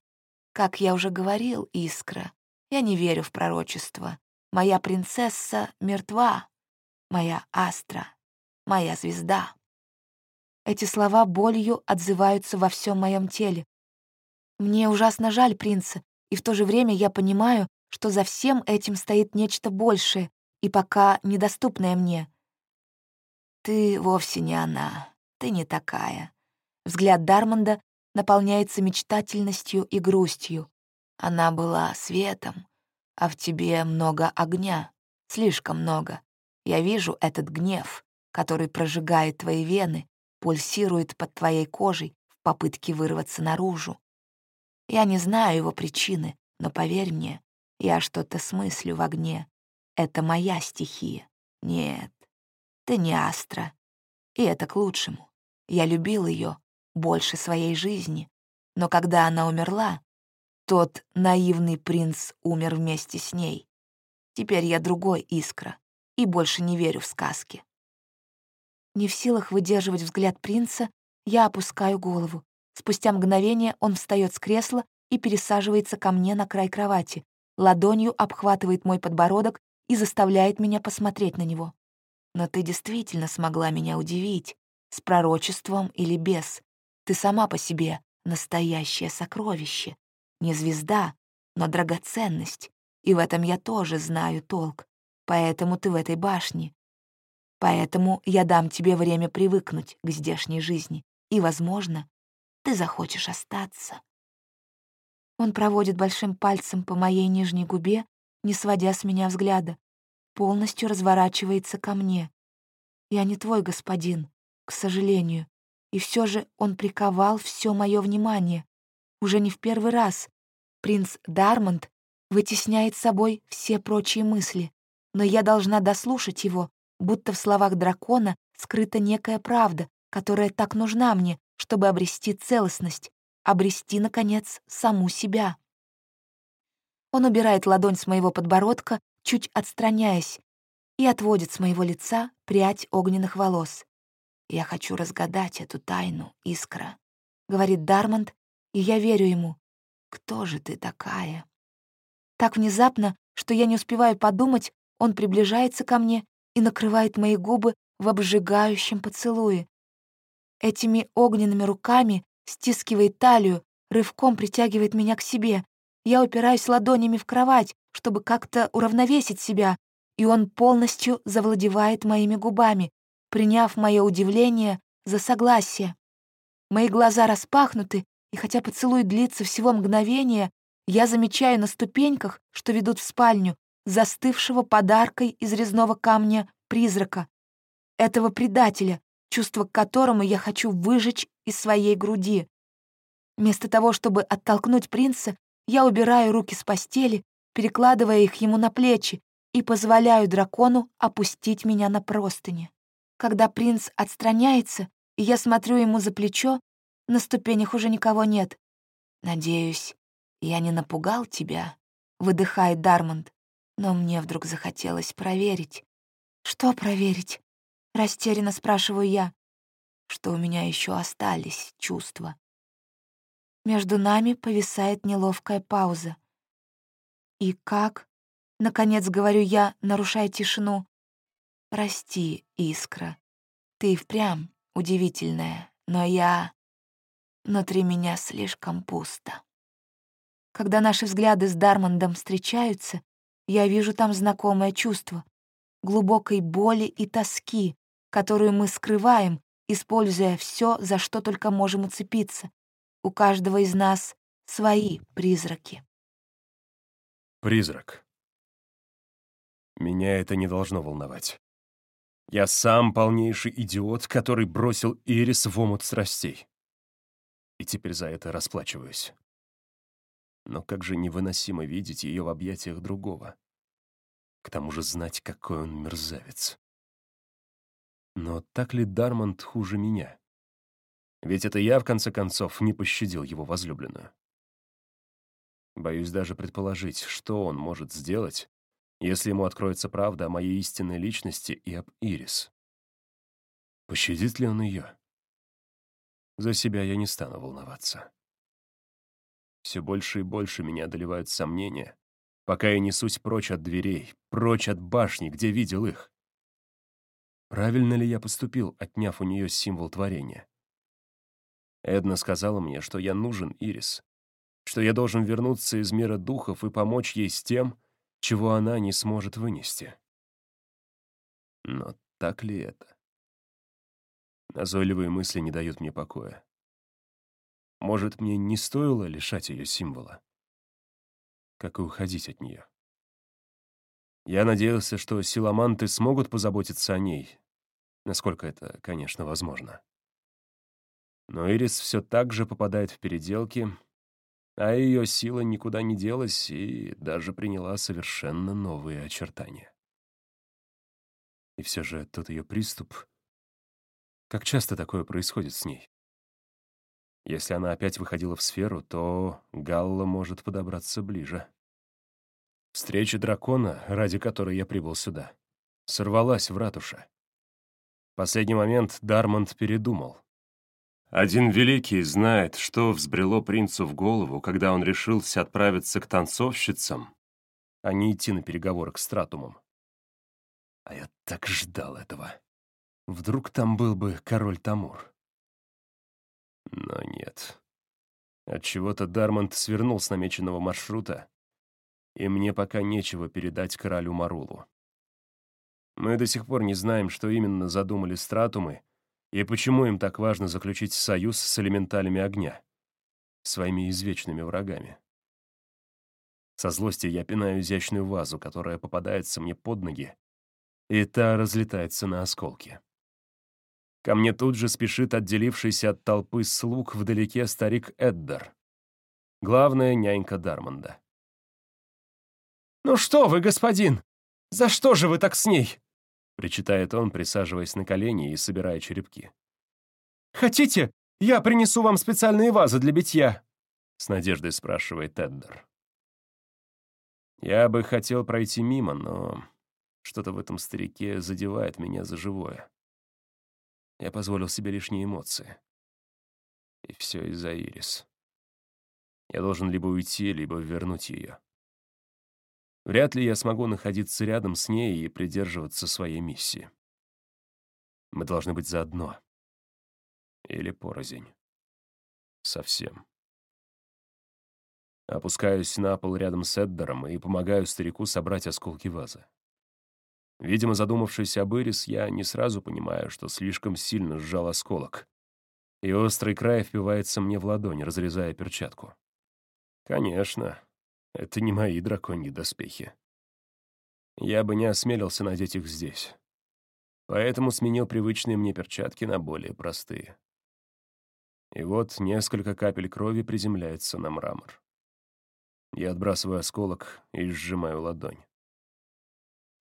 «Как я уже говорил, Искра, я не верю в пророчество. Моя принцесса мертва, моя Астра, моя звезда». Эти слова болью отзываются во всем моем теле. Мне ужасно жаль принца, и в то же время я понимаю, что за всем этим стоит нечто большее и пока недоступное мне. «Ты вовсе не она, ты не такая». Взгляд Дармонда наполняется мечтательностью и грустью. Она была светом, а в тебе много огня, слишком много. Я вижу этот гнев, который прожигает твои вены, пульсирует под твоей кожей в попытке вырваться наружу. Я не знаю его причины, но поверь мне, я что-то смыслю в огне. Это моя стихия. Нет, ты не Астра. И это к лучшему. Я любил ее больше своей жизни, но когда она умерла, тот наивный принц умер вместе с ней. Теперь я другой искра и больше не верю в сказки. Не в силах выдерживать взгляд принца, я опускаю голову. Спустя мгновение он встает с кресла и пересаживается ко мне на край кровати, ладонью обхватывает мой подбородок и заставляет меня посмотреть на него. Но ты действительно смогла меня удивить, с пророчеством или без. Ты сама по себе настоящее сокровище. Не звезда, но драгоценность. И в этом я тоже знаю толк. Поэтому ты в этой башне. Поэтому я дам тебе время привыкнуть к здешней жизни. И, возможно, ты захочешь остаться. Он проводит большим пальцем по моей нижней губе, не сводя с меня взгляда, полностью разворачивается ко мне. Я не твой господин, к сожалению, и все же он приковал все мое внимание. Уже не в первый раз. Принц Дармонд вытесняет собой все прочие мысли, но я должна дослушать его, будто в словах дракона скрыта некая правда, которая так нужна мне, чтобы обрести целостность, обрести, наконец, саму себя. Он убирает ладонь с моего подбородка, чуть отстраняясь, и отводит с моего лица прядь огненных волос. «Я хочу разгадать эту тайну, Искра», — говорит Дармонд, и я верю ему. «Кто же ты такая?» Так внезапно, что я не успеваю подумать, он приближается ко мне и накрывает мои губы в обжигающем поцелуе. Этими огненными руками стискивает талию, рывком притягивает меня к себе. Я упираюсь ладонями в кровать, чтобы как-то уравновесить себя, и он полностью завладевает моими губами, приняв мое удивление за согласие. Мои глаза распахнуты, и хотя поцелуй длится всего мгновение, я замечаю на ступеньках, что ведут в спальню, застывшего подаркой из резного камня призрака, этого предателя, чувство к которому я хочу выжечь из своей груди. Вместо того, чтобы оттолкнуть принца, я убираю руки с постели, перекладывая их ему на плечи, и позволяю дракону опустить меня на простыни. Когда принц отстраняется, и я смотрю ему за плечо, на ступенях уже никого нет. «Надеюсь, я не напугал тебя?» — выдыхает Дармонд. Но мне вдруг захотелось проверить. «Что проверить?» — растерянно спрашиваю я. Что у меня еще остались чувства. Между нами повисает неловкая пауза. «И как?» — наконец говорю я, нарушая тишину. «Прости, Искра, ты впрямь удивительная, но я... Внутри меня слишком пусто». Когда наши взгляды с Дармондом встречаются, я вижу там знакомое чувство глубокой боли и тоски, которую мы скрываем, используя все, за что только можем уцепиться. У каждого из нас свои призраки. Призрак. Меня это не должно волновать. Я сам полнейший идиот, который бросил Ирис в омут страстей. И теперь за это расплачиваюсь. Но как же невыносимо видеть ее в объятиях другого. К тому же знать, какой он мерзавец. Но так ли Дармонд хуже меня? Ведь это я, в конце концов, не пощадил его возлюбленную. Боюсь даже предположить, что он может сделать, если ему откроется правда о моей истинной личности и об Ирис. Пощадит ли он ее? За себя я не стану волноваться. Все больше и больше меня одолевают сомнения, пока я несусь прочь от дверей, прочь от башни, где видел их. Правильно ли я поступил, отняв у нее символ творения? Эдна сказала мне, что я нужен Ирис, что я должен вернуться из мира духов и помочь ей с тем, чего она не сможет вынести. Но так ли это? Назойливые мысли не дают мне покоя. Может, мне не стоило лишать ее символа? Как и уходить от нее? Я надеялся, что силаманты смогут позаботиться о ней, насколько это, конечно, возможно. Но Ирис все так же попадает в переделки, а ее сила никуда не делась и даже приняла совершенно новые очертания. И все же тот ее приступ... Как часто такое происходит с ней? Если она опять выходила в сферу, то Галла может подобраться ближе. Встреча дракона, ради которой я прибыл сюда, сорвалась в ратуше. В последний момент Дармонд передумал. Один великий знает, что взбрело принцу в голову, когда он решился отправиться к танцовщицам, а не идти на переговоры к Стратумам. А я так ждал этого. Вдруг там был бы король Тамур. Но нет. Отчего-то Дармонд свернул с намеченного маршрута, и мне пока нечего передать королю Марулу. Мы до сих пор не знаем, что именно задумали стратумы и почему им так важно заключить союз с элементалями огня, своими извечными врагами. Со злости я пинаю изящную вазу, которая попадается мне под ноги, и та разлетается на осколки. Ко мне тут же спешит отделившийся от толпы слуг вдалеке старик Эддер, главная нянька Дармонда. «Ну что вы, господин! За что же вы так с ней?» — причитает он, присаживаясь на колени и собирая черепки. «Хотите, я принесу вам специальные вазы для битья?» — с надеждой спрашивает Эддер. Я бы хотел пройти мимо, но что-то в этом старике задевает меня за живое. Я позволил себе лишние эмоции. И все из-за Ирис. Я должен либо уйти, либо вернуть ее. Вряд ли я смогу находиться рядом с ней и придерживаться своей миссии. Мы должны быть заодно. Или порознь. Совсем. Опускаюсь на пол рядом с Эддером и помогаю старику собрать осколки вазы. Видимо, задумавшись об Ирис, я не сразу понимаю, что слишком сильно сжал осколок, и острый край впивается мне в ладонь, разрезая перчатку. Конечно, это не мои драконьи доспехи. Я бы не осмелился надеть их здесь. Поэтому сменил привычные мне перчатки на более простые. И вот несколько капель крови приземляется на мрамор. Я отбрасываю осколок и сжимаю ладонь.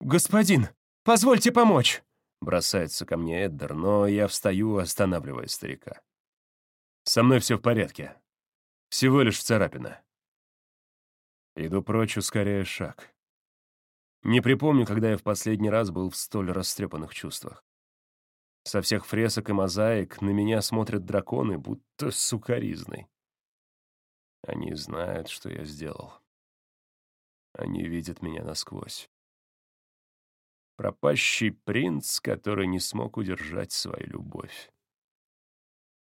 «Господин, позвольте помочь!» Бросается ко мне Эддер, но я встаю, останавливая старика. «Со мной все в порядке. Всего лишь царапина». Иду прочь, ускоряя шаг. Не припомню, когда я в последний раз был в столь растрепанных чувствах. Со всех фресок и мозаик на меня смотрят драконы, будто сукаризной. Они знают, что я сделал. Они видят меня насквозь. Пропащий принц, который не смог удержать свою любовь.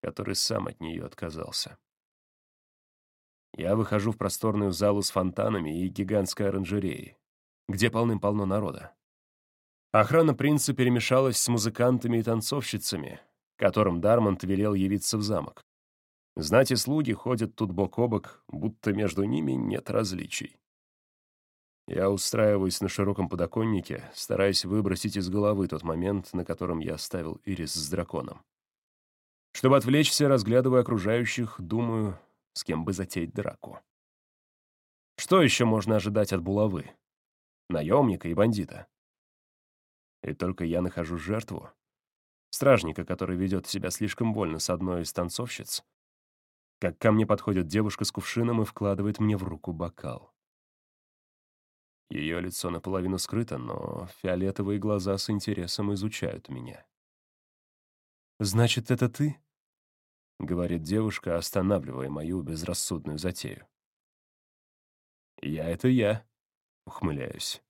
Который сам от нее отказался. Я выхожу в просторную залу с фонтанами и гигантской оранжереей, где полным-полно народа. Охрана принца перемешалась с музыкантами и танцовщицами, которым Дармонт велел явиться в замок. Знать и слуги ходят тут бок о бок, будто между ними нет различий. Я устраиваюсь на широком подоконнике, стараясь выбросить из головы тот момент, на котором я оставил Ирис с драконом. Чтобы отвлечься, разглядывая окружающих, думаю, с кем бы затеять драку. Что еще можно ожидать от булавы? Наемника и бандита. И только я нахожу жертву. Стражника, который ведет себя слишком больно с одной из танцовщиц. Как ко мне подходит девушка с кувшином и вкладывает мне в руку бокал. Ее лицо наполовину скрыто, но фиолетовые глаза с интересом изучают меня. «Значит, это ты?» — говорит девушка, останавливая мою безрассудную затею. «Я — это я», — ухмыляюсь.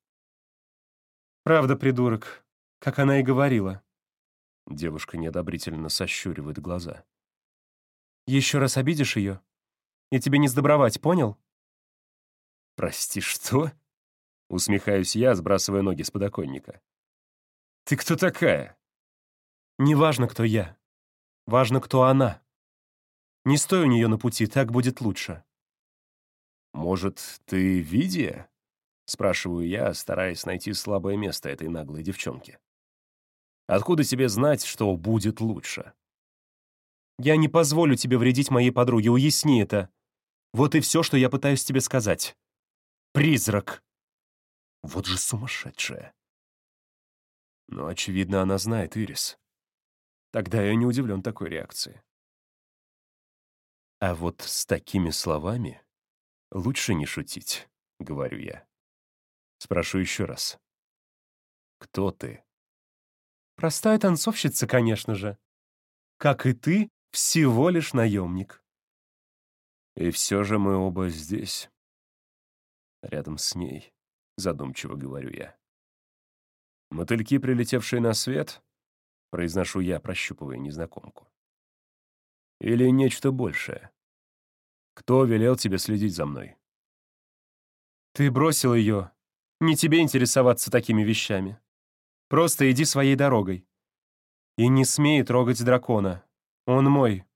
«Правда, придурок, как она и говорила». Девушка неодобрительно сощуривает глаза. «Еще раз обидишь ее, и тебе не сдобровать, понял?» «Прости, что?» Усмехаюсь я, сбрасывая ноги с подоконника. «Ты кто такая?» «Не важно, кто я. Важно, кто она. Не стой у нее на пути, так будет лучше». «Может, ты Видия?» Спрашиваю я, стараясь найти слабое место этой наглой девчонки. Откуда тебе знать, что будет лучше? Я не позволю тебе вредить моей подруге, уясни это. Вот и все, что я пытаюсь тебе сказать. Призрак. Вот же сумасшедшая. Но, очевидно, она знает Ирис. Тогда я не удивлен такой реакции. А вот с такими словами лучше не шутить, говорю я. Спрошу еще раз. Кто ты? Простая танцовщица, конечно же. Как и ты, всего лишь наемник. И все же мы оба здесь. Рядом с ней, задумчиво говорю я. Мотыльки, прилетевшие на свет, произношу я, прощупывая незнакомку. Или нечто большее? Кто велел тебе следить за мной? Ты бросил ее. Не тебе интересоваться такими вещами. Просто иди своей дорогой. И не смей трогать дракона. Он мой.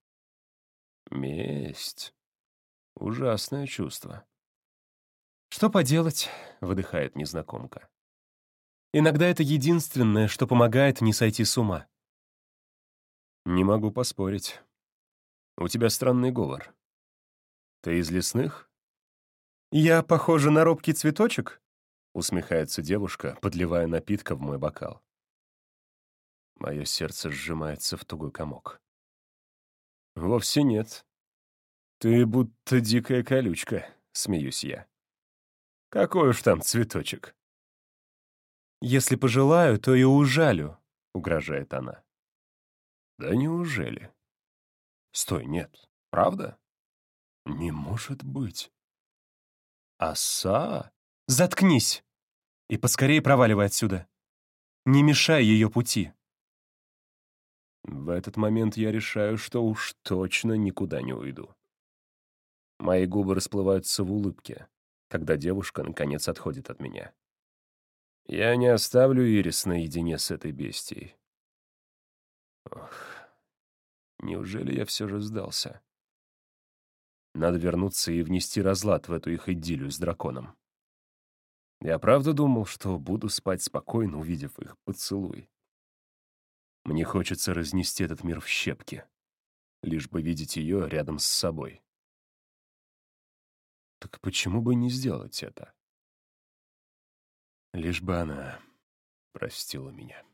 Месть. Ужасное чувство. Что поделать, выдыхает незнакомка. Иногда это единственное, что помогает не сойти с ума. Не могу поспорить. У тебя странный говор. Ты из лесных? Я похожа на робкий цветочек? Усмехается девушка, подливая напитка в мой бокал. Мое сердце сжимается в тугой комок. Вовсе нет. Ты будто дикая колючка, смеюсь я. Какой уж там цветочек. Если пожелаю, то и ужалю, угрожает она. Да неужели? Стой, нет. Правда? Не может быть. Оса? Заткнись! И поскорее проваливай отсюда. Не мешай ее пути. В этот момент я решаю, что уж точно никуда не уйду. Мои губы расплываются в улыбке, когда девушка, наконец, отходит от меня. Я не оставлю Ирис наедине с этой бестией. Ох, неужели я все же сдался? Надо вернуться и внести разлад в эту их идиллию с драконом. Я правда думал, что буду спать спокойно, увидев их поцелуй. Мне хочется разнести этот мир в щепки, лишь бы видеть ее рядом с собой. Так почему бы не сделать это? Лишь бы она простила меня.